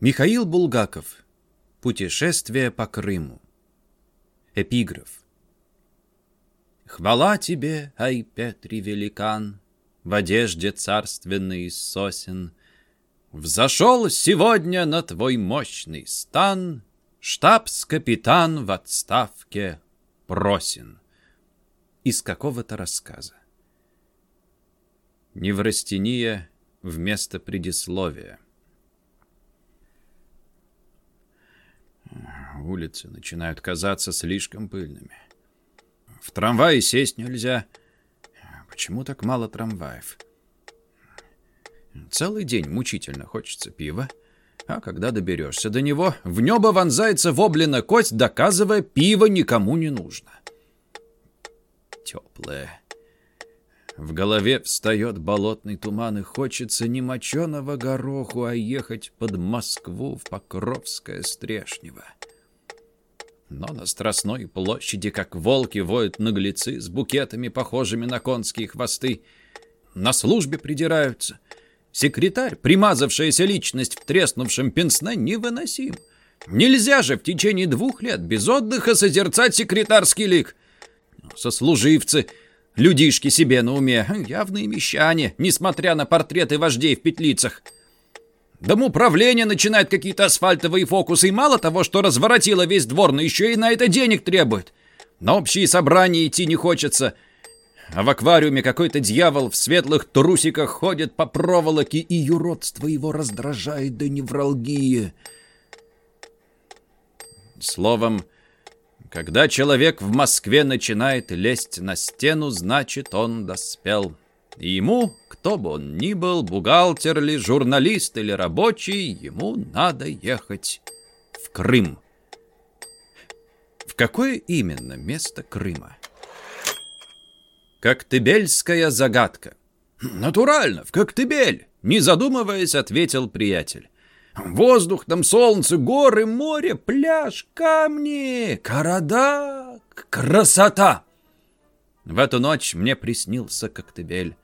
Михаил Булгаков. Путешествие по Крыму. Эпиграф. Хвала тебе, ай, Петри великан, В одежде царственной из сосен. Взошел сегодня на твой мощный стан Штабс-капитан в отставке Просин. Из какого-то рассказа. Неврастения вместо предисловия. Улицы начинают казаться слишком пыльными. В трамвае сесть нельзя. Почему так мало трамваев? Целый день мучительно хочется пива. А когда доберешься до него, в небо вонзается воблина кость, доказывая, пиво никому не нужно. Теплое. В голове встает болотный туман, и хочется не моченого гороху, а ехать под Москву в Покровское Стрешнево. Но на Страстной площади, как волки, воют наглецы с букетами, похожими на конские хвосты. На службе придираются. Секретарь, примазавшаяся личность в треснувшем пенсне, невыносим. Нельзя же в течение двух лет без отдыха созерцать секретарский лик. Сослуживцы, людишки себе на уме, явные мещане, несмотря на портреты вождей в петлицах. Домоуправление начинает какие-то асфальтовые фокусы, и мало того, что разворотило весь двор, но еще и на это денег требует. На общие собрания идти не хочется. А в аквариуме какой-то дьявол в светлых трусиках ходит по проволоке, и юродство его раздражает до невралгии. Словом, когда человек в Москве начинает лезть на стену, значит, он доспел. И ему, кто бы он ни был, бухгалтер ли, журналист или рабочий, ему надо ехать в Крым. В какое именно место Крыма? Коктебельская загадка. Натурально, в Коктебель, не задумываясь, ответил приятель. Воздух, там солнце, горы, море, пляж, камни, Карадак, красота. В эту ночь мне приснился Коктебель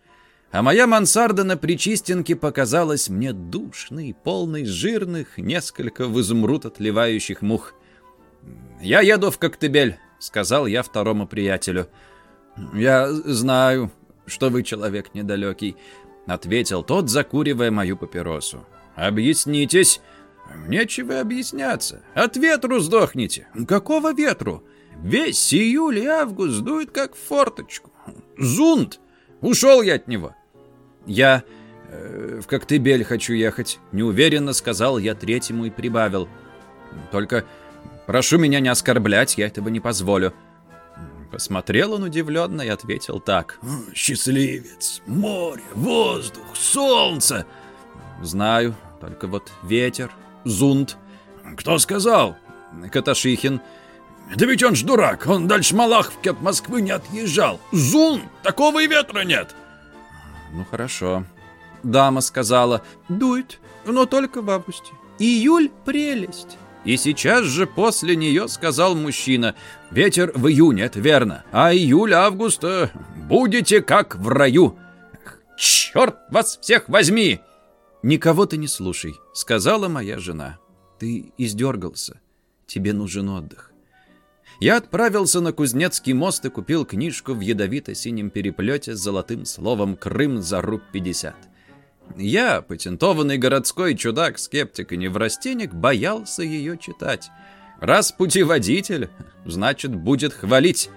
а моя мансарда на Причистенке показалась мне душной, полной жирных, несколько в изумруд отливающих мух. «Я еду в Коктебель», — сказал я второму приятелю. «Я знаю, что вы человек недалекий», — ответил тот, закуривая мою папиросу. «Объяснитесь». «Нечего объясняться. От ветру сдохните». «Какого ветру?» «Весь июль и август дует как в форточку». «Зунт! Ушел я от него». «Я э, в Коктебель хочу ехать», — неуверенно сказал я третьему и прибавил. «Только прошу меня не оскорблять, я этого не позволю». Посмотрел он удивленно и ответил так. «Счастливец! Море, воздух, солнце!» «Знаю, только вот ветер, зунт». «Кто сказал?» «Каташихин». «Да ведь он ж дурак, он дальше Малаховки от Москвы не отъезжал. Зун, такого и ветра нет!» Ну хорошо. Дама сказала, дует, но только в августе. Июль — прелесть. И сейчас же после нее сказал мужчина, ветер в июне, это верно, а июль-август будете как в раю. Черт вас всех возьми! Никого ты не слушай, сказала моя жена. Ты издергался, тебе нужен отдых. Я отправился на Кузнецкий мост и купил книжку в ядовито-синем переплете с золотым словом «Крым за руб 50». Я, патентованный городской чудак-скептик и неврастенник, боялся ее читать. Раз путеводитель, значит, будет хвалить.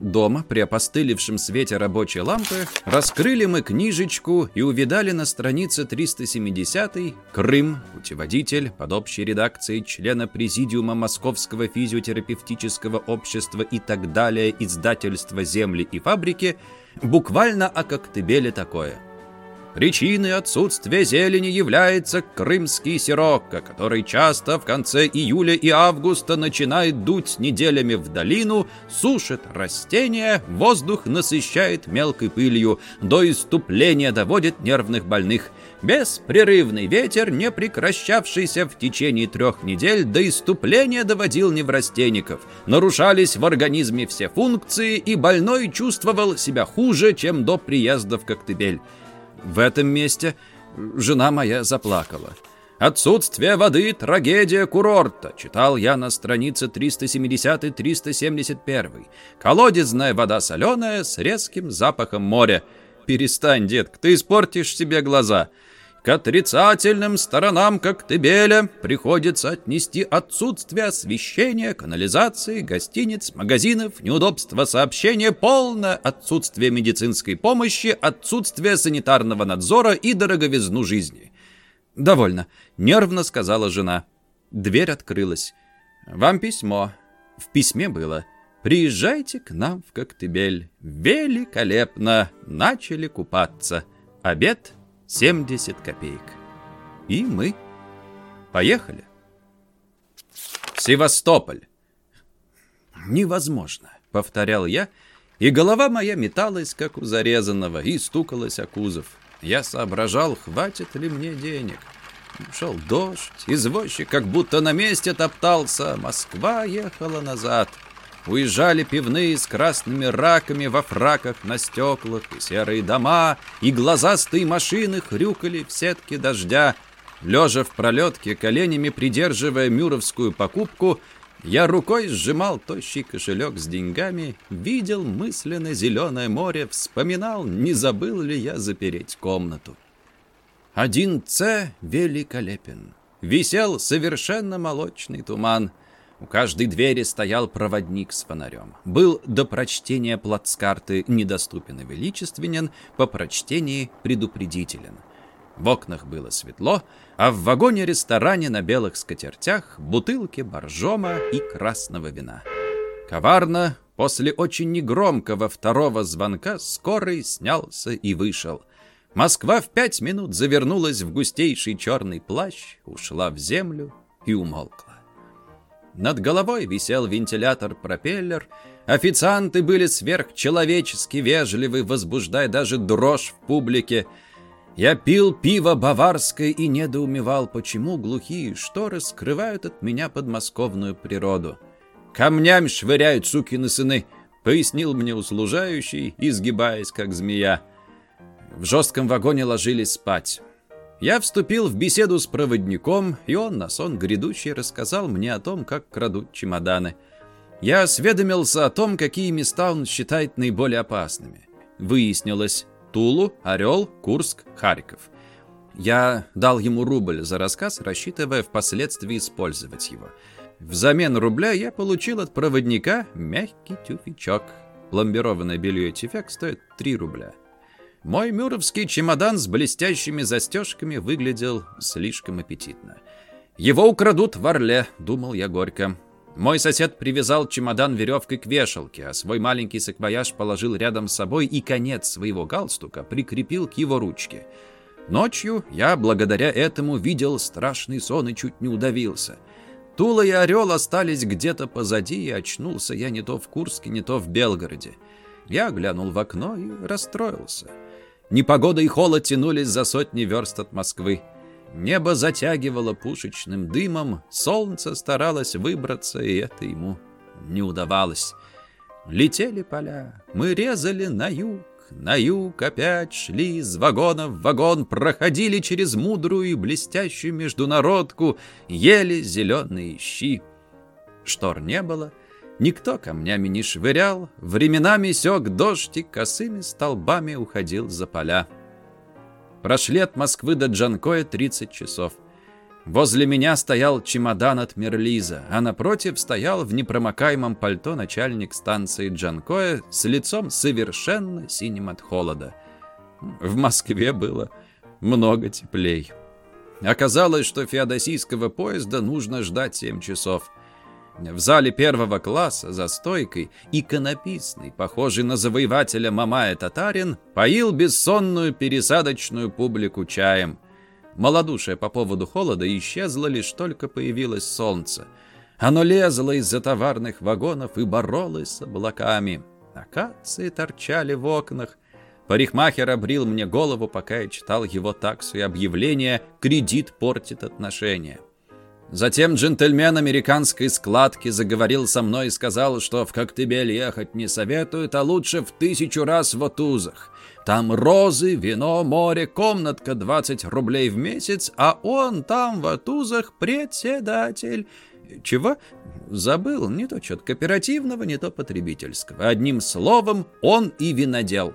Дома, при опостылевшем свете рабочей лампы, раскрыли мы книжечку и увидали на странице 370 «Крым. Путеводитель» под общей редакцией члена Президиума Московского физиотерапевтического общества и так далее издательства «Земли и фабрики» буквально о Коктебеле такое – Причиной отсутствия зелени является крымский сирокко, который часто в конце июля и августа начинает дуть неделями в долину, сушит растения, воздух насыщает мелкой пылью, до иступления доводит нервных больных. Беспрерывный ветер, не прекращавшийся в течение трех недель, до иступления доводил неврастенников. Нарушались в организме все функции, и больной чувствовал себя хуже, чем до приезда в Коктебель. В этом месте жена моя заплакала. Отсутствие воды – трагедия курорта, читал я на странице 370-371. Колодезная вода соленая с резким запахом моря. Перестань, детка, ты испортишь себе глаза. К отрицательным сторонам Коктебеля приходится отнести отсутствие освещения, канализации, гостиниц, магазинов, неудобства сообщения, полное отсутствие медицинской помощи, отсутствие санитарного надзора и дороговизну жизни. «Довольно», — нервно сказала жена. Дверь открылась. «Вам письмо». В письме было «Приезжайте к нам в Коктебель. Великолепно! Начали купаться. Обед 70 копеек». И мы поехали. Севастополь. «Невозможно», — повторял я, и голова моя металась, как у зарезанного, и стукалась о кузов. Я соображал, хватит ли мне денег. Шел дождь, извозчик как будто на месте топтался, Москва ехала назад. Уезжали пивные с красными раками во фраках на стеклах, и серые дома, и глазастые машины хрюкали в сетке дождя. Лежа в пролетке, коленями придерживая мюровскую покупку, я рукой сжимал тощий кошелек с деньгами, видел мысленно зеленое море, вспоминал, не забыл ли я запереть комнату. Один С великолепен. Висел совершенно молочный туман. У каждой двери стоял проводник с фонарем. Был до прочтения плацкарты недоступен и величественен, по прочтении предупредителен. В окнах было светло, а в вагоне-ресторане на белых скатертях бутылки боржома и красного вина. Коварно, после очень негромкого второго звонка, скорый снялся и вышел. Москва в пять минут завернулась в густейший черный плащ, ушла в землю и умолкла. Над головой висел вентилятор-пропеллер, официанты были сверхчеловечески вежливы, возбуждая даже дрожь в публике — я пил пиво баварское и недоумевал, почему глухие шторы скрывают от меня подмосковную природу. «Камнями швыряют сукины сыны», — пояснил мне услужающий, изгибаясь, как змея. В жестком вагоне ложились спать. Я вступил в беседу с проводником, и он на сон грядущий рассказал мне о том, как крадут чемоданы. Я осведомился о том, какие места он считает наиболее опасными. Выяснилось, Тулу, Орел, Курск, Харьков. Я дал ему рубль за рассказ, рассчитывая впоследствии использовать его. Взамен рубля я получил от проводника мягкий тюфячок. Пломбированное белье Тифек стоит 3 рубля. Мой мюровский чемодан с блестящими застежками выглядел слишком аппетитно. «Его украдут в Орле», — думал я горько. Мой сосед привязал чемодан веревкой к вешалке, а свой маленький саквояж положил рядом с собой и конец своего галстука прикрепил к его ручке. Ночью я, благодаря этому, видел страшный сон и чуть не удавился. Тула и Орел остались где-то позади, и очнулся я не то в Курске, не то в Белгороде. Я глянул в окно и расстроился. Непогода и холод тянулись за сотни верст от Москвы. Небо затягивало пушечным дымом, солнце старалось выбраться, и это ему не удавалось. Летели поля, мы резали на юг, на юг опять шли из вагона в вагон, проходили через мудрую и блестящую международку, ели зеленые щи. Штор не было, никто камнями не швырял, временами сёк дождь и косыми столбами уходил за поля. Прошли от Москвы до Джанкоя 30 часов. Возле меня стоял чемодан от Мерлиза, а напротив стоял в непромокаемом пальто начальник станции Джанкоя с лицом совершенно синим от холода. В Москве было много теплей. Оказалось, что феодосийского поезда нужно ждать 7 часов. В зале первого класса за стойкой иконописный, похожий на завоевателя Мамая татарин, поил бессонную пересадочную публику чаем. Малодушие по поводу холода исчезло, лишь только появилось солнце. Оно лезло из-за товарных вагонов и боролось с облаками. Акации торчали в окнах. Парикмахер обрил мне голову, пока я читал его таксу и объявление «Кредит портит отношения». Затем джентльмен американской складки заговорил со мной и сказал, что в Коктебель ехать не советуют, а лучше в тысячу раз в Отузах. Там розы, вино, море, комнатка 20 рублей в месяц, а он там в Отузах председатель. Чего? Забыл, не то что-то кооперативного, не то потребительского. Одним словом, он и винодел.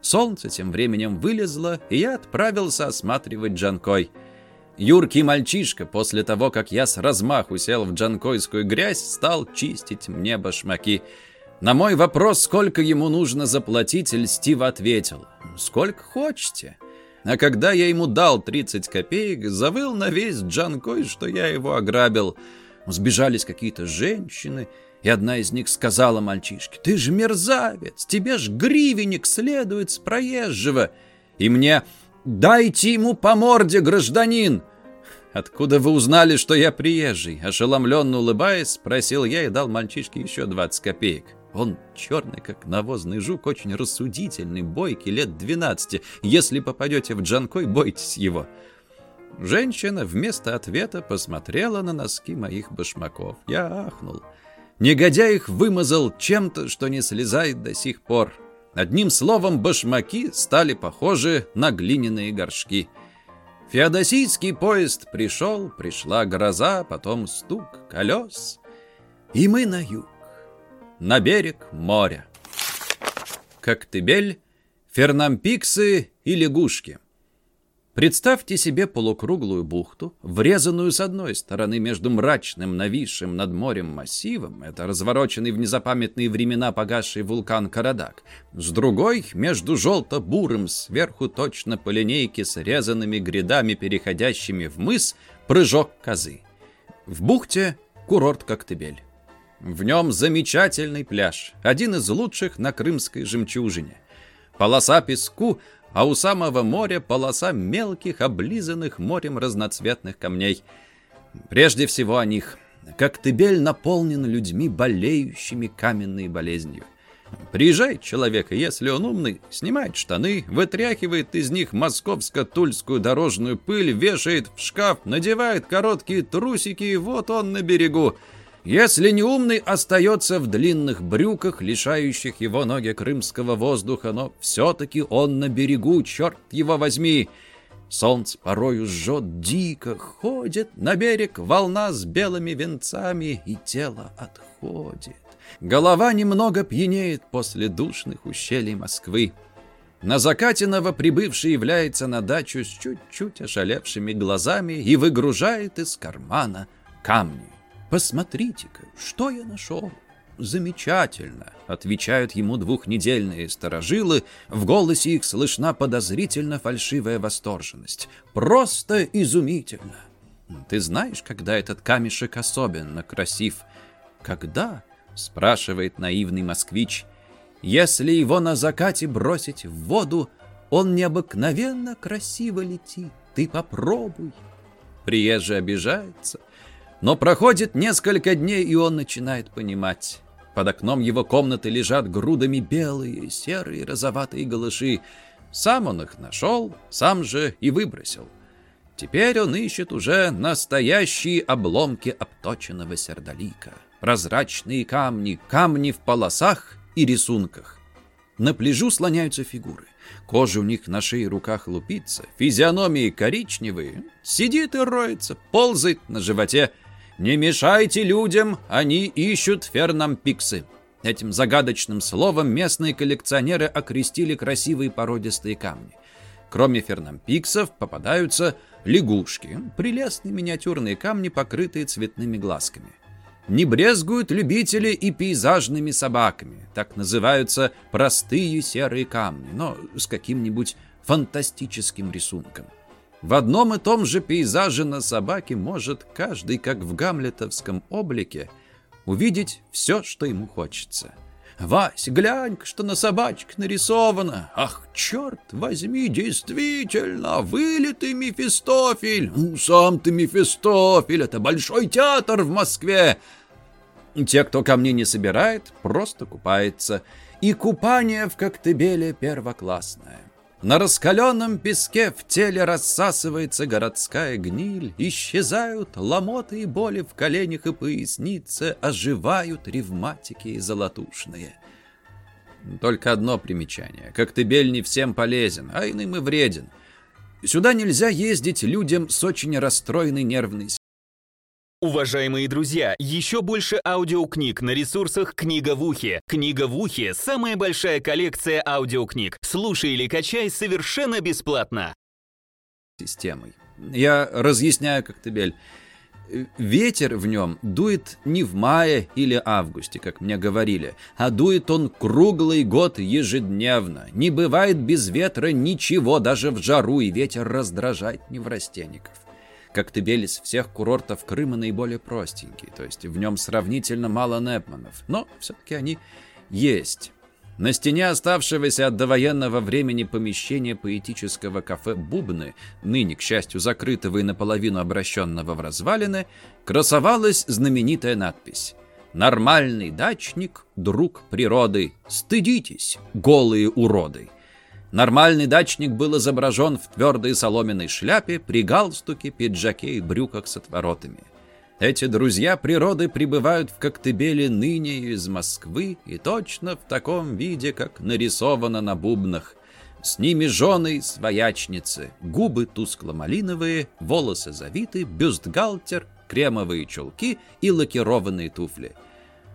Солнце тем временем вылезло, и я отправился осматривать Джанкой. Юркий мальчишка, после того, как я с размаху сел в джанкойскую грязь, стал чистить мне башмаки. На мой вопрос, сколько ему нужно заплатить, Льстив ответил, «Сколько хочете». А когда я ему дал 30 копеек, завыл на весь Джанкой, что я его ограбил. Сбежались какие-то женщины, и одна из них сказала мальчишке, «Ты же мерзавец, тебе ж гривенник следует с проезжего». И мне «Дайте ему по морде, гражданин!» «Откуда вы узнали, что я приезжий?» Ошеломленно улыбаясь, спросил я и дал мальчишке еще 20 копеек. Он черный, как навозный жук, очень рассудительный, бойкий, лет 12. Если попадете в Джанкой, бойтесь его. Женщина вместо ответа посмотрела на носки моих башмаков. Я ахнул. Негодяй их вымазал чем-то, что не слезает до сих пор. Одним словом, башмаки стали похожи на глиняные горшки. Феодосийский поезд пришел, пришла гроза, потом стук колес. И мы на юг, на берег моря. Коктебель, Фернампиксы и лягушки — Представьте себе полукруглую бухту, врезанную с одной стороны между мрачным, нависшим над морем массивом, это развороченный в незапамятные времена погасший вулкан Карадак, с другой — между желто-бурым, сверху точно по линейке с резанными грядами, переходящими в мыс, прыжок козы. В бухте курорт Коктебель. В нем замечательный пляж, один из лучших на Крымской жемчужине. Полоса песку — а у самого моря полоса мелких, облизанных морем разноцветных камней. Прежде всего о них. Коктебель наполнен людьми, болеющими каменной болезнью. Приезжает человек, и если он умный, снимает штаны, вытряхивает из них московско-тульскую дорожную пыль, вешает в шкаф, надевает короткие трусики, и вот он на берегу. Если не умный, остается в длинных брюках, лишающих его ноги крымского воздуха, но все-таки он на берегу, черт его возьми. Солнце порою жжет дико, ходит на берег волна с белыми венцами, и тело отходит. Голова немного пьянеет после душных ущелий Москвы. На закате новоприбывший является на дачу с чуть-чуть ошалевшими глазами и выгружает из кармана камни. «Посмотрите-ка, что я нашел!» «Замечательно!» — отвечают ему двухнедельные сторожилы, в голосе их слышна подозрительно фальшивая восторженность. «Просто изумительно!» «Ты знаешь, когда этот камешек особенно красив?» «Когда?» — спрашивает наивный москвич. «Если его на закате бросить в воду, он необыкновенно красиво летит. Ты попробуй!» Приезжий обижается, но проходит несколько дней, и он начинает понимать. Под окном его комнаты лежат грудами белые, серые, розоватые голыши. Сам он их нашел, сам же и выбросил. Теперь он ищет уже настоящие обломки обточенного сердолика. Прозрачные камни, камни в полосах и рисунках. На пляжу слоняются фигуры. Кожа у них на шее и руках лупится, физиономии коричневые. Сидит и роется, ползает на животе. «Не мешайте людям, они ищут фернампиксы». Этим загадочным словом местные коллекционеры окрестили красивые породистые камни. Кроме фернампиксов попадаются лягушки, прелестные миниатюрные камни, покрытые цветными глазками. Не брезгуют любители и пейзажными собаками, так называются простые серые камни, но с каким-нибудь фантастическим рисунком. В одном и том же пейзаже на собаке может каждый, как в гамлетовском облике, увидеть все, что ему хочется. «Вась, глянь что на собачке нарисовано! Ах, черт возьми, действительно, вылитый Мефистофель! Ну, сам ты Мефистофель, это большой театр в Москве!» Те, кто ко мне не собирает, просто купается. И купание в Коктебеле первоклассное. На раскаленном песке в теле рассасывается городская гниль, исчезают ломоты и боли в коленях и пояснице, оживают ревматики и золотушные. Только одно примечание. Коктебель не всем полезен, а иным и вреден. Сюда нельзя ездить людям с очень расстроенной нервной Уважаемые друзья, еще больше аудиокниг на ресурсах «Книга в ухе». «Книга в ухе» — самая большая коллекция аудиокниг. Слушай или качай совершенно бесплатно. Системой. Я разъясняю Коктебель. Ветер в нем дует не в мае или августе, как мне говорили, а дует он круглый год ежедневно. Не бывает без ветра ничего, даже в жару, и ветер раздражает неврастенников. Коктебель из всех курортов Крыма наиболее простенький, то есть в нем сравнительно мало непманов, но все-таки они есть. На стене оставшегося от довоенного времени помещения поэтического кафе «Бубны», ныне, к счастью, закрытого и наполовину обращенного в развалины, красовалась знаменитая надпись «Нормальный дачник, друг природы, стыдитесь, голые уроды». Нормальный дачник был изображен в твердой соломенной шляпе, при галстуке, пиджаке и брюках с отворотами. Эти друзья природы прибывают в Коктебеле ныне из Москвы и точно в таком виде, как нарисовано на бубнах. С ними жены своячницы, губы тускло-малиновые, волосы завиты, бюстгальтер, кремовые чулки и лакированные туфли.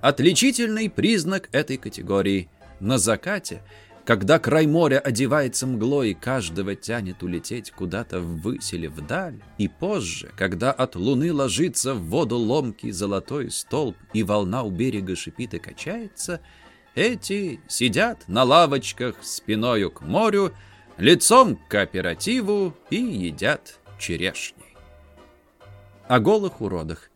Отличительный признак этой категории. На закате – когда край моря одевается мглой, и каждого тянет улететь куда-то ввысь или вдаль, и позже, когда от луны ложится в воду ломкий золотой столб, и волна у берега шипит и качается, эти сидят на лавочках спиною к морю, лицом к кооперативу и едят черешни. О голых уродах.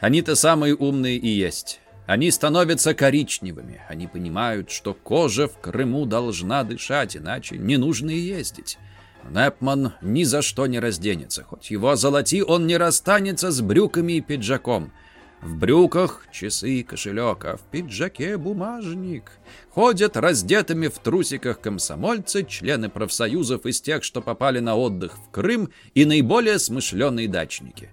Они-то самые умные и есть. Они становятся коричневыми. Они понимают, что кожа в Крыму должна дышать, иначе не нужно и ездить. Непман ни за что не разденется. Хоть его озолоти, он не расстанется с брюками и пиджаком. В брюках часы и кошелек, а в пиджаке бумажник. Ходят раздетыми в трусиках комсомольцы, члены профсоюзов из тех, что попали на отдых в Крым, и наиболее смышленые дачники.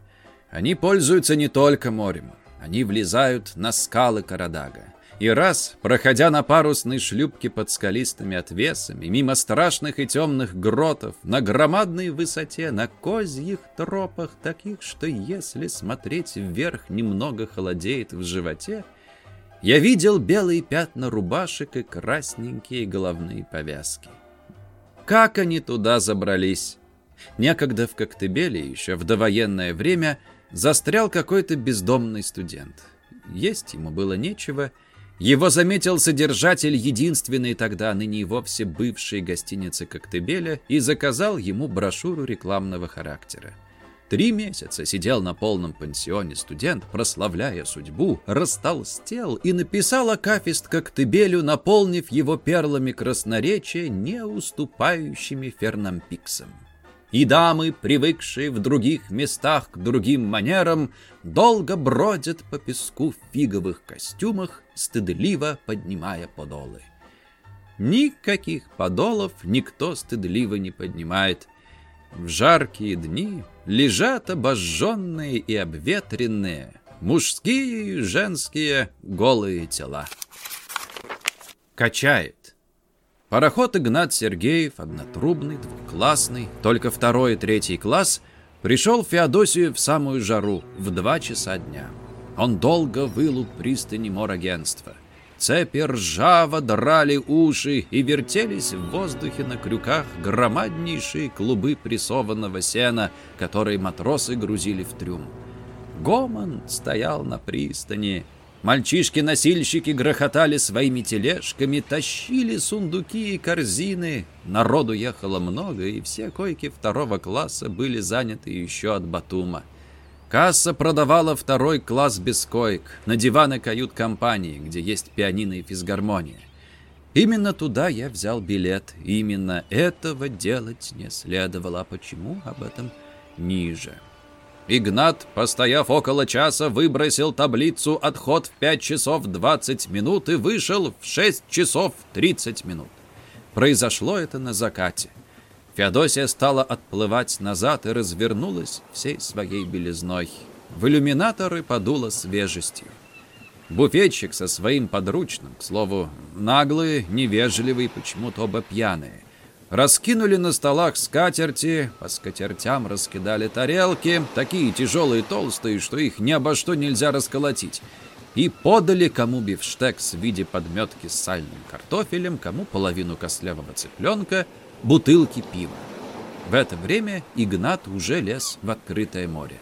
Они пользуются не только морем. Они влезают на скалы Карадага. И раз, проходя на парусной шлюпке под скалистыми отвесами, мимо страшных и темных гротов, на громадной высоте, на козьих тропах, таких, что если смотреть вверх немного холодеет в животе, я видел белые пятна рубашек и красненькие головные повязки. Как они туда забрались? Некогда в Коктебеле, еще в довоенное время, застрял какой-то бездомный студент. Есть ему было нечего. Его заметил содержатель единственной тогда, ныне и вовсе бывшей гостиницы Коктебеля, и заказал ему брошюру рекламного характера. Три месяца сидел на полном пансионе студент, прославляя судьбу, растолстел и написал акафист Коктебелю, наполнив его перлами красноречия, не уступающими фернампиксам и дамы, привыкшие в других местах к другим манерам, долго бродят по песку в фиговых костюмах, стыдливо поднимая подолы. Никаких подолов никто стыдливо не поднимает. В жаркие дни лежат обожженные и обветренные мужские и женские голые тела. Качает. Пароход Игнат Сергеев, однотрубный, двухклассный, только второй и третий класс, пришел в Феодосию в самую жару, в два часа дня. Он долго выл у пристани морагентства. Цепи ржаво драли уши и вертелись в воздухе на крюках громаднейшие клубы прессованного сена, которые матросы грузили в трюм. Гомон стоял на пристани, Мальчишки-носильщики грохотали своими тележками, тащили сундуки и корзины. Народу ехало много, и все койки второго класса были заняты еще от Батума. Касса продавала второй класс без коек, на диваны кают-компании, где есть пианино и физгармония. Именно туда я взял билет. Именно этого делать не следовало. А почему об этом ниже? Игнат, постояв около часа, выбросил таблицу «Отход в 5 часов 20 минут» и вышел в 6 часов 30 минут. Произошло это на закате. Феодосия стала отплывать назад и развернулась всей своей белизной. В иллюминаторы подуло свежестью. Буфетчик со своим подручным, к слову, наглые, невежливые, почему-то оба пьяные. Раскинули на столах скатерти, по скатертям раскидали тарелки, такие тяжелые и толстые, что их ни обо что нельзя расколотить. И подали кому бифштекс в виде подметки с сальным картофелем, кому половину костлявого цыпленка, бутылки пива. В это время Игнат уже лез в открытое море.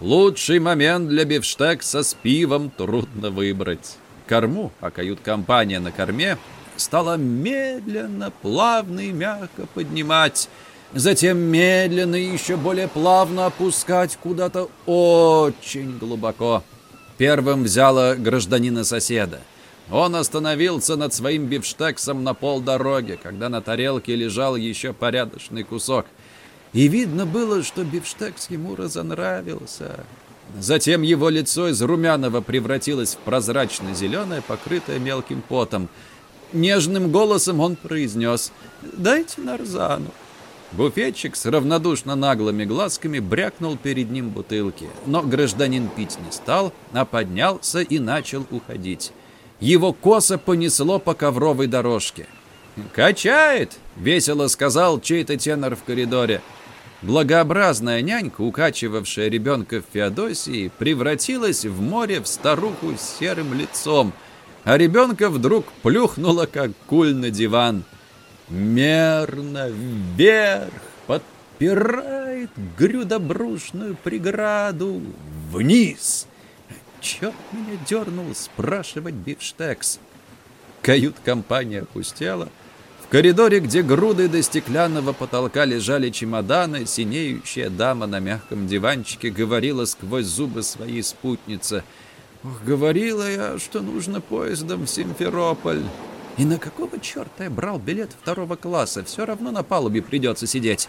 Лучший момент для бифштекса с пивом трудно выбрать. Корму, а кают-компания на корме, стала медленно, плавно и мягко поднимать, затем медленно и еще более плавно опускать куда-то очень глубоко. Первым взяла гражданина соседа. Он остановился над своим бифштексом на полдороги, когда на тарелке лежал еще порядочный кусок – и видно было, что бифштекс ему разонравился. Затем его лицо из румяного превратилось в прозрачно-зеленое, покрытое мелким потом. Нежным голосом он произнес «Дайте нарзану». Буфетчик с равнодушно наглыми глазками брякнул перед ним бутылки, но гражданин пить не стал, а поднялся и начал уходить. Его косо понесло по ковровой дорожке. «Качает!» — весело сказал чей-то тенор в коридоре. Благообразная нянька, укачивавшая ребенка в Феодосии, превратилась в море в старуху с серым лицом, а ребенка вдруг плюхнула, как куль на диван. Мерно вверх подпирает грюдобрушную преграду вниз. Черт меня дернул спрашивать бифштекс. Кают-компания опустела — коридоре, где груды до стеклянного потолка лежали чемоданы, синеющая дама на мягком диванчике говорила сквозь зубы своей спутницы. «Ох, говорила я, что нужно поездом в Симферополь. И на какого черта я брал билет второго класса? Все равно на палубе придется сидеть».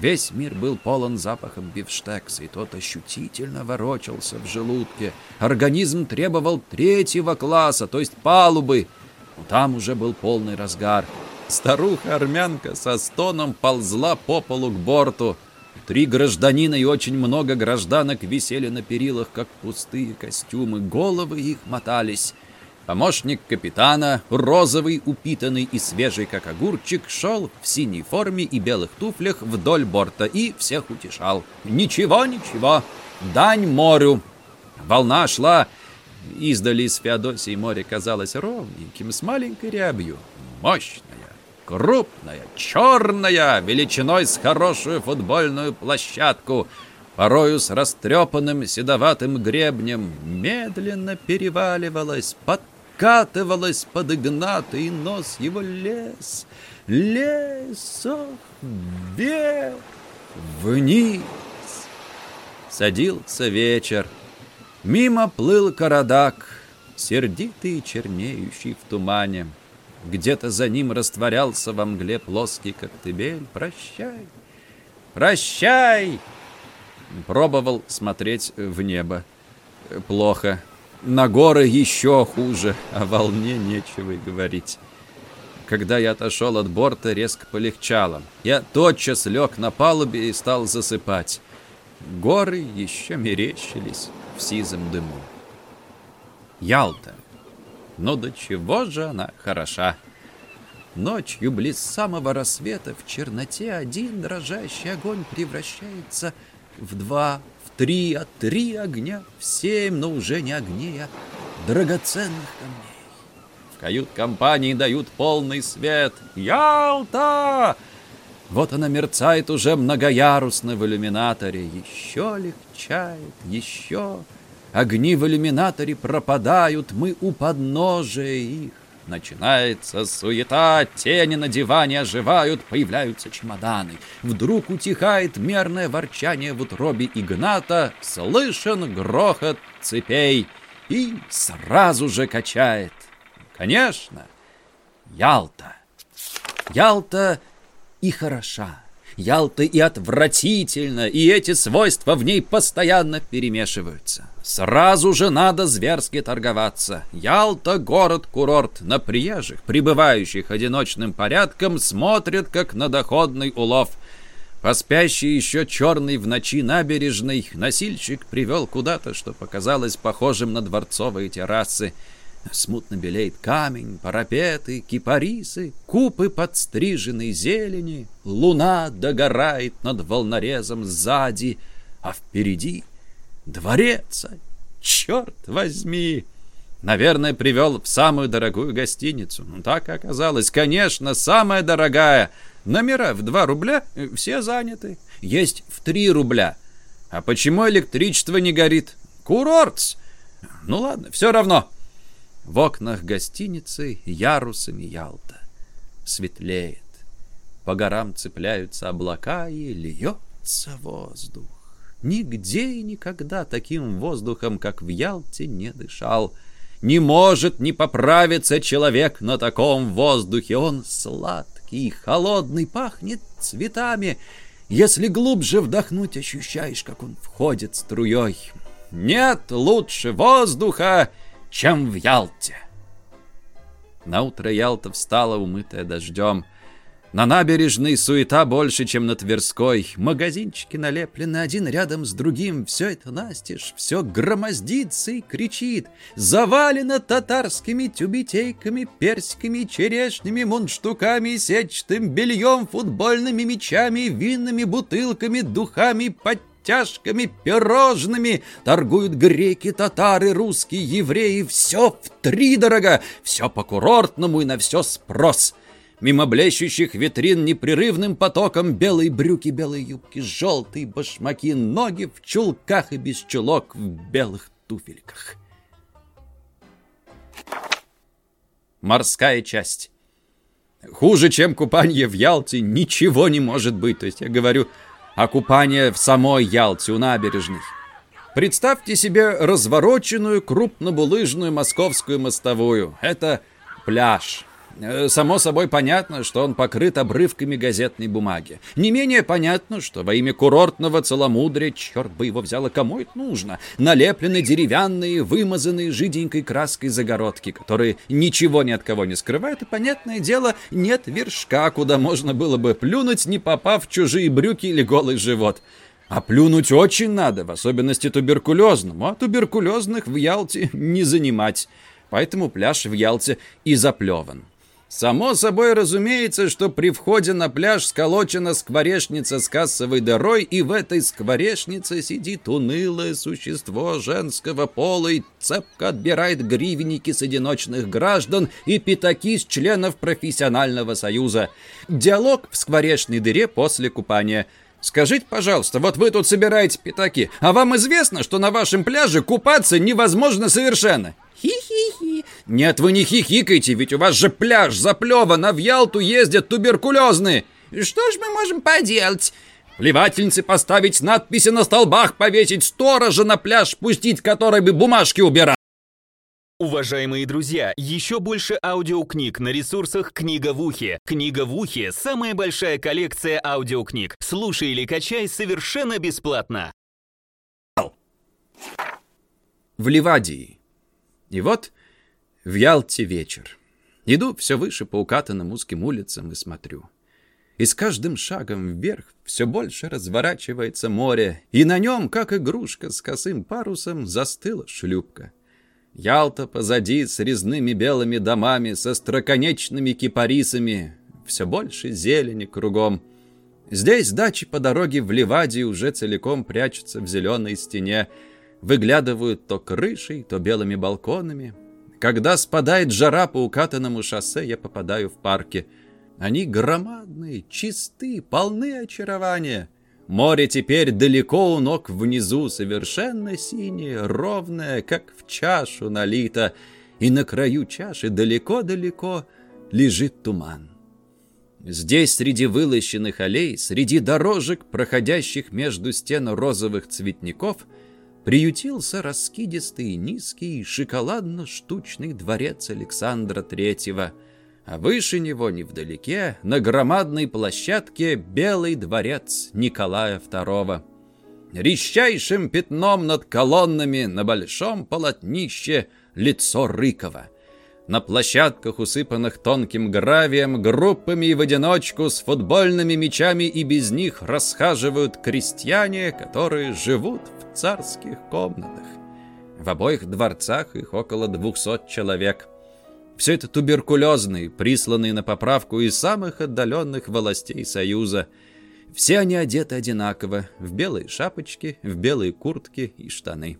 Весь мир был полон запахом бифштекса, и тот ощутительно ворочался в желудке. Организм требовал третьего класса, то есть палубы. Там уже был полный разгар. Старуха-армянка со стоном ползла по полу к борту. Три гражданина и очень много гражданок висели на перилах, как пустые костюмы. Головы их мотались. Помощник капитана, розовый, упитанный и свежий, как огурчик, шел в синей форме и белых туфлях вдоль борта и всех утешал. «Ничего, ничего, дань морю!» Волна шла. Издали из Феодосии море казалось ровненьким, с маленькой рябью. Мощно крупная, черная, величиной с хорошую футбольную площадку, порою с растрепанным седоватым гребнем, медленно переваливалась, подкатывалась под Игната, нос его лез, лез вверх, вниз. Садился вечер. Мимо плыл Карадак, сердитый и чернеющий в тумане. Где-то за ним растворялся во мгле плоский коктебель. Прощай, прощай! Пробовал смотреть в небо. Плохо. На горы еще хуже, о волне нечего и говорить. Когда я отошел от борта, резко полегчало. Я тотчас лег на палубе и стал засыпать. Горы еще мерещились в сизом дыму. Ялта. Но до чего же она хороша! Ночью, близ самого рассвета, в черноте один дрожащий огонь превращается в два, в три, а три огня в семь, но уже не огней, а драгоценных камней. В кают-компании дают полный свет. Ялта! Вот она мерцает уже многоярусно в иллюминаторе. Еще легчает, еще... Огни в иллюминаторе пропадают, мы у подножия их. Начинается суета, тени на диване оживают, появляются чемоданы. Вдруг утихает мерное ворчание в утробе Игната, слышен грохот цепей и сразу же качает. Конечно, Ялта. Ялта и хороша Ялта и отвратительно, и эти свойства в ней постоянно перемешиваются. Сразу же надо зверски торговаться. Ялта — город-курорт. На приезжих, прибывающих одиночным порядком, смотрят, как на доходный улов. По спящей еще черной в ночи набережной носильщик привел куда-то, что показалось похожим на дворцовые террасы. Смутно белеет камень, парапеты, кипарисы, купы подстриженной зелени. Луна догорает над волнорезом сзади, а впереди дворец. Черт возьми! Наверное, привел в самую дорогую гостиницу. Ну, так оказалось. Конечно, самая дорогая. Номера в 2 рубля, все заняты. Есть в 3 рубля. А почему электричество не горит? Курортс! Ну ладно, все равно. В окнах гостиницы ярусами Ялта. Светлеет. По горам цепляются облака и льется воздух. Нигде и никогда таким воздухом, как в Ялте, не дышал. Не может не поправиться человек на таком воздухе. Он сладкий, холодный, пахнет цветами. Если глубже вдохнуть, ощущаешь, как он входит струей. Нет лучше воздуха, чем в Ялте. Наутро Ялта встала, умытая дождем. На набережной суета больше, чем на Тверской. Магазинчики налеплены один рядом с другим. Все это настежь, все громоздится и кричит. Завалено татарскими тюбетейками, персиками, черешнями, мундштуками, сетчатым бельем, футбольными мячами, винными бутылками, духами, подтяжками, пирожными. Торгуют греки, татары, русские, евреи. Все в три дорого, все по-курортному и на все спрос. Мимо блещущих витрин непрерывным потоком белые брюки, белые юбки, желтые башмаки, ноги в чулках и без чулок в белых туфельках. Морская часть. Хуже, чем купание в Ялте, ничего не может быть. То есть я говорю о купании в самой Ялте у набережной. Представьте себе развороченную крупнобулыжную московскую мостовую. Это пляж. Э, само собой понятно, что он покрыт обрывками газетной бумаги. Не менее понятно, что во имя курортного целомудрия, черт бы его взял, кому это нужно, налеплены деревянные, вымазанные жиденькой краской загородки, которые ничего ни от кого не скрывают, и, понятное дело, нет вершка, куда можно было бы плюнуть, не попав в чужие брюки или голый живот. А плюнуть очень надо, в особенности туберкулезному, а туберкулезных в Ялте не занимать. Поэтому пляж в Ялте и заплеван. Само собой разумеется, что при входе на пляж сколочена скворечница с кассовой дырой, и в этой скворечнице сидит унылое существо женского пола и цепко отбирает гривенники с одиночных граждан и пятаки с членов профессионального союза. Диалог в скворечной дыре после купания – Скажите, пожалуйста, вот вы тут собираете пятаки, а вам известно, что на вашем пляже купаться невозможно совершенно? Хи-хи-хи. Нет, вы не хихикайте, ведь у вас же пляж заплеван, а в Ялту ездят туберкулезные. Что ж мы можем поделать? Плевательницы поставить надписи на столбах, повесить сторожа на пляж, пустить, который бы бумажки убирал. Уважаемые друзья, еще больше аудиокниг на ресурсах «Книга в ухе». «Книга в ухе» — самая большая коллекция аудиокниг. Слушай или качай совершенно бесплатно. В Ливадии. И вот в Ялте вечер. Иду все выше по укатанным узким улицам и смотрю. И с каждым шагом вверх все больше разворачивается море, и на нем, как игрушка с косым парусом, застыла шлюпка. Ялта позади с резными белыми домами, со строконечными кипарисами. Все больше зелени кругом. Здесь дачи по дороге в Ливадии уже целиком прячутся в зеленой стене. Выглядывают то крышей, то белыми балконами. Когда спадает жара по укатанному шоссе, я попадаю в парки. Они громадные, чисты, полны очарования. Море теперь далеко у ног внизу, совершенно синее, ровное, как в чашу налито, и на краю чаши далеко-далеко лежит туман. Здесь, среди вылощенных аллей, среди дорожек, проходящих между стен розовых цветников, приютился раскидистый, низкий, шоколадно-штучный дворец Александра Третьего — а выше него, невдалеке, на громадной площадке Белый дворец Николая II. Резчайшим пятном над колоннами на большом полотнище лицо Рыкова. На площадках, усыпанных тонким гравием, группами и в одиночку с футбольными мячами и без них расхаживают крестьяне, которые живут в царских комнатах. В обоих дворцах их около двухсот человек – все это туберкулезные, присланные на поправку из самых отдаленных властей Союза. Все они одеты одинаково, в белые шапочки, в белые куртки и штаны.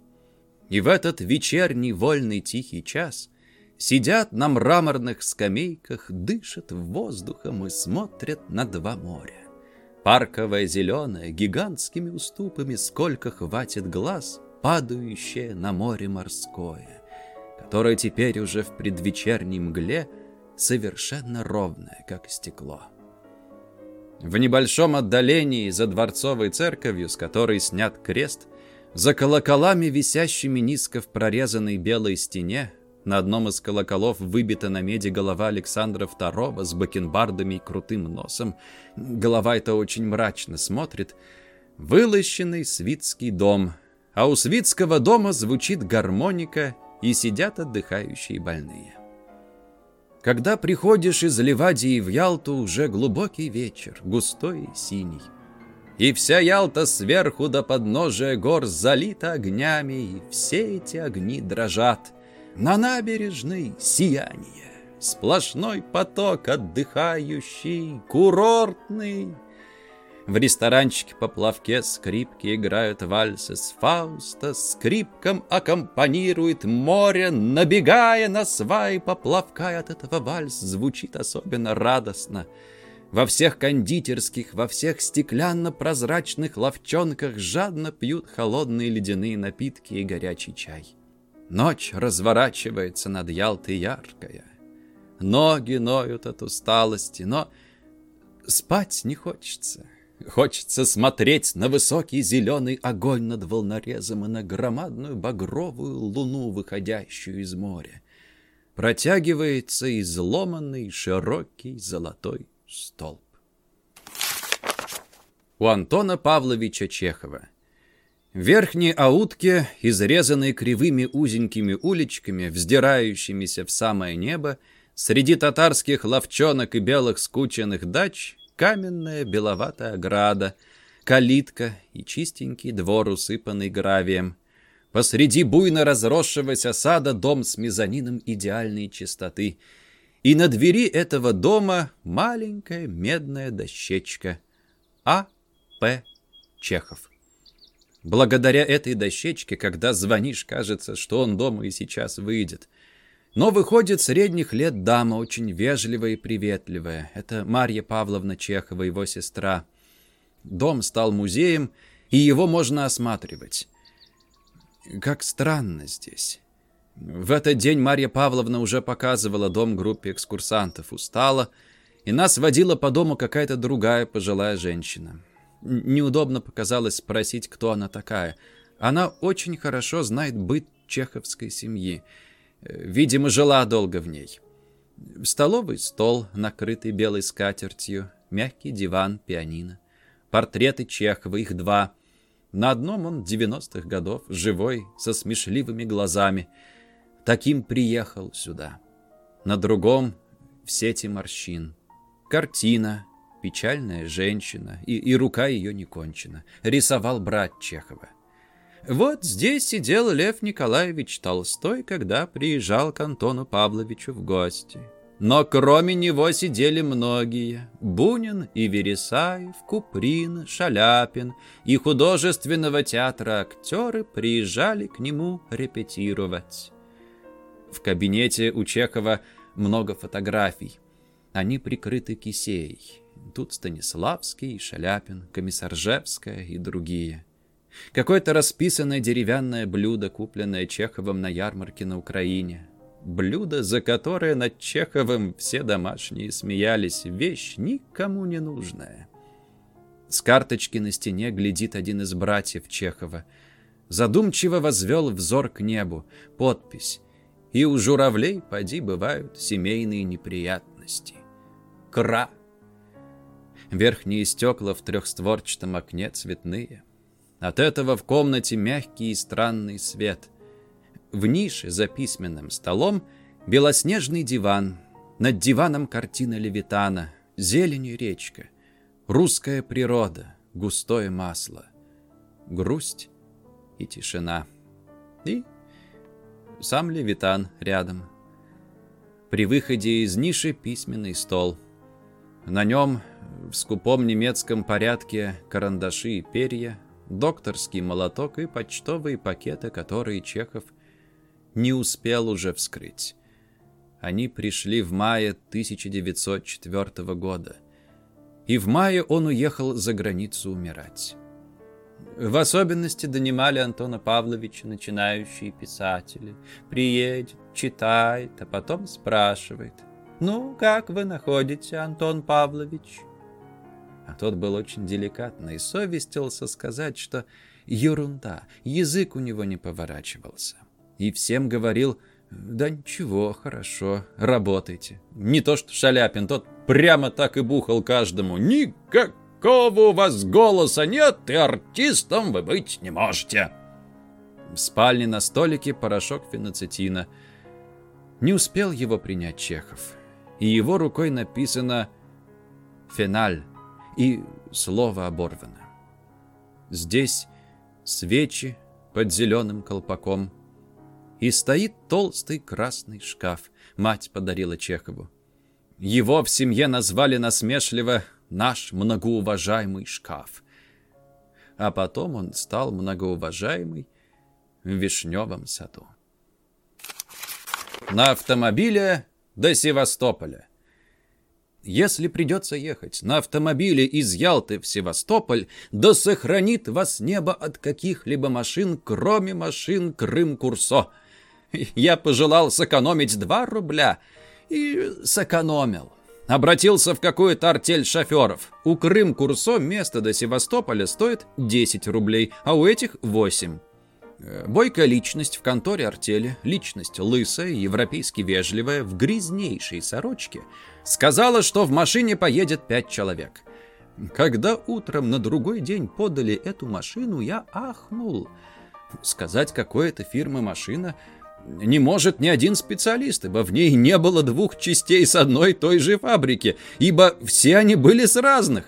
И в этот вечерний вольный тихий час сидят на мраморных скамейках, дышат воздухом и смотрят на два моря. Парковое зеленое, гигантскими уступами, сколько хватит глаз, падающее на море морское которое теперь уже в предвечерней мгле совершенно ровное, как стекло. В небольшом отдалении за дворцовой церковью, с которой снят крест, за колоколами, висящими низко в прорезанной белой стене, на одном из колоколов выбита на меди голова Александра II с бакенбардами и крутым носом. Голова эта очень мрачно смотрит. Вылощенный свитский дом. А у свитского дома звучит гармоника и сидят отдыхающие больные. Когда приходишь из Ливадии в Ялту, уже глубокий вечер, густой и синий. И вся Ялта сверху до подножия гор залита огнями, и все эти огни дрожат. На набережной сияние, сплошной поток отдыхающий, курортный, в ресторанчике по плавке скрипки играют вальсы с Фауста, скрипкам аккомпанирует море, набегая на сваи поплавка, от этого вальс звучит особенно радостно. Во всех кондитерских, во всех стеклянно-прозрачных ловчонках жадно пьют холодные ледяные напитки и горячий чай. Ночь разворачивается над Ялтой яркая. Ноги ноют от усталости, но спать не хочется. Хочется смотреть на высокий зеленый огонь над волнорезом и на громадную багровую луну, выходящую из моря. Протягивается изломанный широкий золотой столб. У Антона Павловича Чехова в верхней аутке, изрезанной кривыми узенькими уличками, вздирающимися в самое небо, среди татарских ловчонок и белых скученных дач, каменная беловатая ограда, калитка и чистенький двор, усыпанный гравием. Посреди буйно разросшегося сада дом с мезонином идеальной чистоты. И на двери этого дома маленькая медная дощечка. А. П. Чехов. Благодаря этой дощечке, когда звонишь, кажется, что он дома и сейчас выйдет. Но выходит средних лет дама, очень вежливая и приветливая. Это Марья Павловна Чехова, его сестра. Дом стал музеем, и его можно осматривать. Как странно здесь. В этот день Марья Павловна уже показывала дом группе экскурсантов, устала, и нас водила по дому какая-то другая пожилая женщина. Неудобно показалось спросить, кто она такая. Она очень хорошо знает быт чеховской семьи — Видимо, жила долго в ней. Столовый стол, накрытый белой скатертью, мягкий диван, пианино. Портреты Чехова, их два. На одном он 90-х годов, живой, со смешливыми глазами. Таким приехал сюда. На другом в сети морщин. Картина, печальная женщина, и, и рука ее не кончена. Рисовал брат Чехова. Вот здесь сидел Лев Николаевич Толстой, когда приезжал к Антону Павловичу в гости. Но кроме него сидели многие. Бунин и Вересаев, Куприн, Шаляпин и художественного театра актеры приезжали к нему репетировать. В кабинете у Чехова много фотографий. Они прикрыты кисеей. Тут Станиславский, Шаляпин, Комиссаржевская и другие. Какое-то расписанное деревянное блюдо, купленное Чеховым на ярмарке на Украине. Блюдо, за которое над Чеховым все домашние смеялись. Вещь никому не нужная. С карточки на стене глядит один из братьев Чехова. Задумчиво возвел взор к небу. Подпись. И у журавлей, поди, бывают семейные неприятности. Кра. Верхние стекла в трехстворчатом окне цветные. От этого в комнате мягкий и странный свет. В нише за письменным столом белоснежный диван. Над диваном картина Левитана, зеленью речка, русская природа, густое масло, грусть и тишина. И сам Левитан рядом. При выходе из ниши письменный стол. На нем в скупом немецком порядке карандаши и перья, докторский молоток и почтовые пакеты, которые Чехов не успел уже вскрыть. Они пришли в мае 1904 года. И в мае он уехал за границу умирать. В особенности донимали Антона Павловича начинающие писатели. Приедет, читает, а потом спрашивает. «Ну, как вы находите, Антон Павлович?» А тот был очень деликатный и совестился сказать, что ерунда, язык у него не поворачивался. И всем говорил, да ничего, хорошо, работайте. Не то что Шаляпин, тот прямо так и бухал каждому. Никакого у вас голоса нет, и артистом вы быть не можете. В спальне на столике порошок феноцетина. Не успел его принять Чехов. И его рукой написано «Феналь» и слово оборвано. Здесь свечи под зеленым колпаком. И стоит толстый красный шкаф. Мать подарила Чехову. Его в семье назвали насмешливо «наш многоуважаемый шкаф». А потом он стал многоуважаемый в Вишневом саду. На автомобиле до Севастополя. Если придется ехать на автомобиле из Ялты в Севастополь, да сохранит вас небо от каких-либо машин, кроме машин Крым-Курсо. Я пожелал сэкономить 2 рубля и сэкономил. Обратился в какую-то артель шоферов. У Крым-Курсо место до Севастополя стоит 10 рублей, а у этих 8. Э, бойкая личность в конторе артели, личность лысая, европейски вежливая, в грязнейшей сорочке, сказала, что в машине поедет пять человек. Когда утром на другой день подали эту машину, я ахнул. Сказать, какой это фирмы машина, не может ни один специалист, ибо в ней не было двух частей с одной той же фабрики, ибо все они были с разных.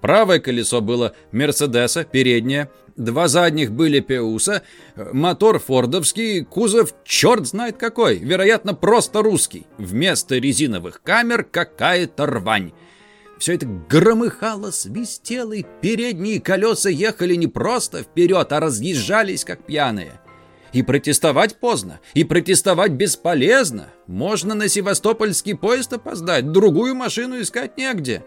Правое колесо было Мерседеса, переднее. Два задних были Пеуса. Мотор фордовский, кузов черт знает какой. Вероятно, просто русский. Вместо резиновых камер какая-то рвань. Все это громыхало, свистело, и передние колеса ехали не просто вперед, а разъезжались, как пьяные. И протестовать поздно, и протестовать бесполезно. Можно на севастопольский поезд опоздать, другую машину искать негде.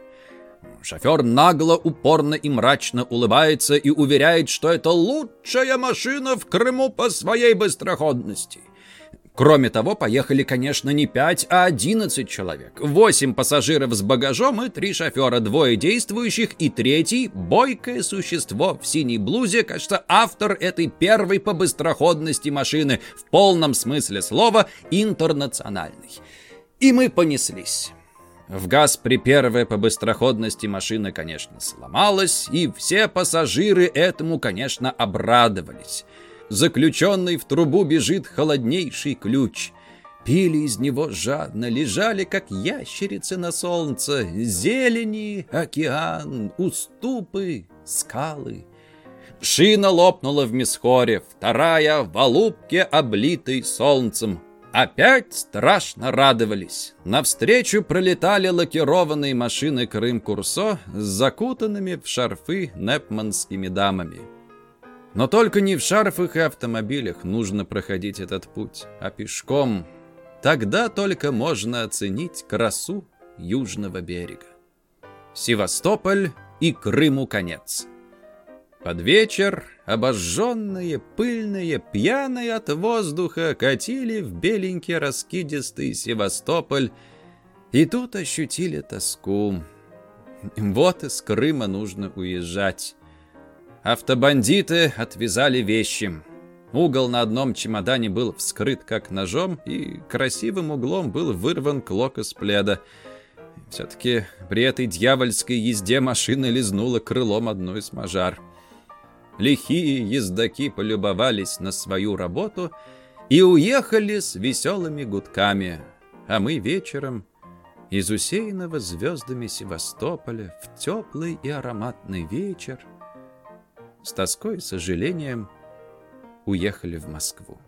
Шофер нагло, упорно и мрачно улыбается и уверяет, что это лучшая машина в Крыму по своей быстроходности. Кроме того, поехали, конечно, не 5, а 11 человек. 8 пассажиров с багажом и 3 шофера, двое действующих и третий – бойкое существо в синей блузе, кажется, автор этой первой по быстроходности машины, в полном смысле слова интернациональный. И мы понеслись. В газ при первой по быстроходности машина, конечно, сломалась, и все пассажиры этому, конечно, обрадовались. Заключенный в трубу бежит холоднейший ключ. Пили из него жадно, лежали, как ящерицы на солнце. Зелени, океан, уступы, скалы. Шина лопнула в Мисхоре, вторая в Алубке, облитой солнцем. Опять страшно радовались. Навстречу пролетали лакированные машины Крым-Курсо с закутанными в шарфы непманскими дамами. Но только не в шарфах и автомобилях нужно проходить этот путь, а пешком. Тогда только можно оценить красу южного берега. Севастополь и Крыму конец. Под вечер, обожженные, пыльные, пьяные от воздуха, катили в беленький раскидистый Севастополь, и тут ощутили тоску. Вот из Крыма нужно уезжать. Автобандиты отвязали вещи. Угол на одном чемодане был вскрыт как ножом, и красивым углом был вырван клок из пледа. Все-таки при этой дьявольской езде машина лизнула крылом одну из мажар. Лихие ездаки полюбовались на свою работу и уехали с веселыми гудками, а мы вечером из усеянного звездами Севастополя в теплый и ароматный вечер с тоской и сожалением уехали в Москву.